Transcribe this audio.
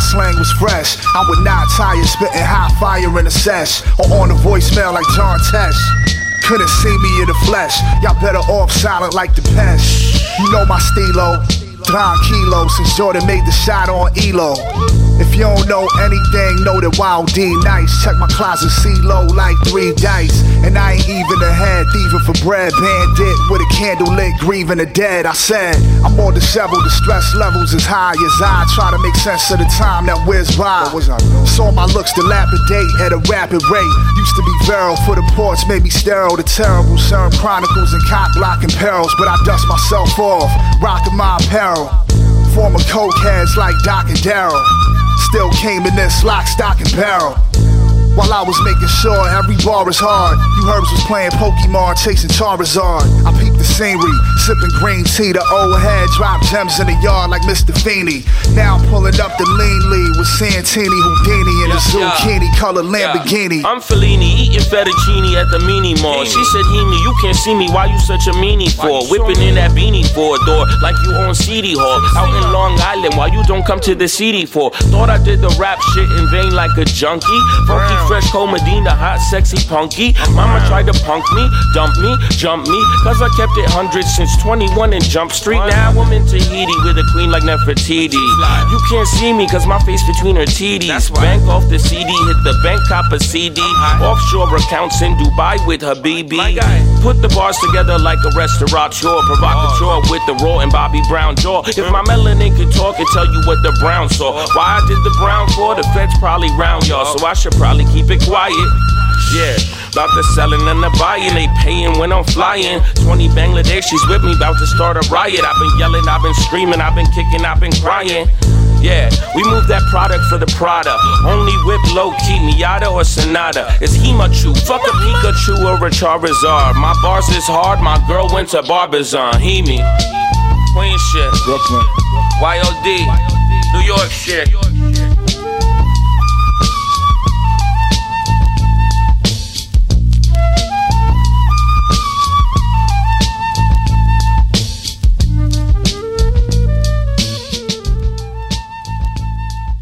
slang was fresh. I would not tire, spitting hot fire in a sesh. Or on a voicemail like John Tesh. Couldn't see me in the flesh. Y'all better off silent like the pest. You know my stilo. Tranquilo, since Jordan made the shot on Ehlo. If you don't know anything, know that Wild D nice. Check my closet, see low like three dice. And I ain't even a head thieving for bread. Bandit with a candle lit, grieving the dead. I said, I'm on the several, the stress levels as high as I try to make sense of the time that whizzed by. Saw my looks dilapidate at a rapid rate. Used to be virile for the ports, made me sterile. The terrible CERN chronicles and cock blocking perils. But I dust myself off, rocking my apparel. Former coke heads like Doc and Darryl. Still came in this lock, stock, and barrel. While I was making sure every bar is hard. You herbs was playing Pokemon, chasing Charizard. I peeped the scenery, sipping green tea. The old head dropped gems in the yard like Mr. Feeney. Now I'm pulling up the lean lead with Santini, Houdini, and a Yeah, yeah. zucchini colored Lamborghini. I'm Fellini, eating fettuccine at the mini mall. She said, Hemi, you can't see me, why you such a meanie for? Whipping in that beanie for a door, like you on CD Hall. Out in Long Island, why you don't come to the CD for? Thought I did the rap shit in vain like a junkie. Funky, fresh, cold Medina, hot, sexy, punky. Mama tried to punk me, dump me, jump me, cause I kept it 100 since 21 in Jump Street. Now I'm in Tahiti with a queen like Nefertiti. You can't see me cause my face between her titties. Bank off the CD, hit the bank, cop a CD. Offshore accounts in Dubai with Habibi. Put the bars together like a restaurateur. Provocateur with the raw and Bobby Brown jaw. If my melanin could talk and tell you what the brown saw. Why I did the brown for, the feds probably round y'all. So I should probably keep it quiet. Yeah, about the selling and the buying, they paying when I'm flying. 20 Bangladeshis with me, about to start a riot. I've been yelling, I've been screaming, I've been kicking, I've been crying. Yeah, we move that product for the Prada. Only whip low key, Miata or Sonata. It's Himachu, fuck a Pikachu or a Charizard. My bars is hard, my girl went to Barbizon. Hemi, Queen shit, Brooklyn. YOD, New York shit.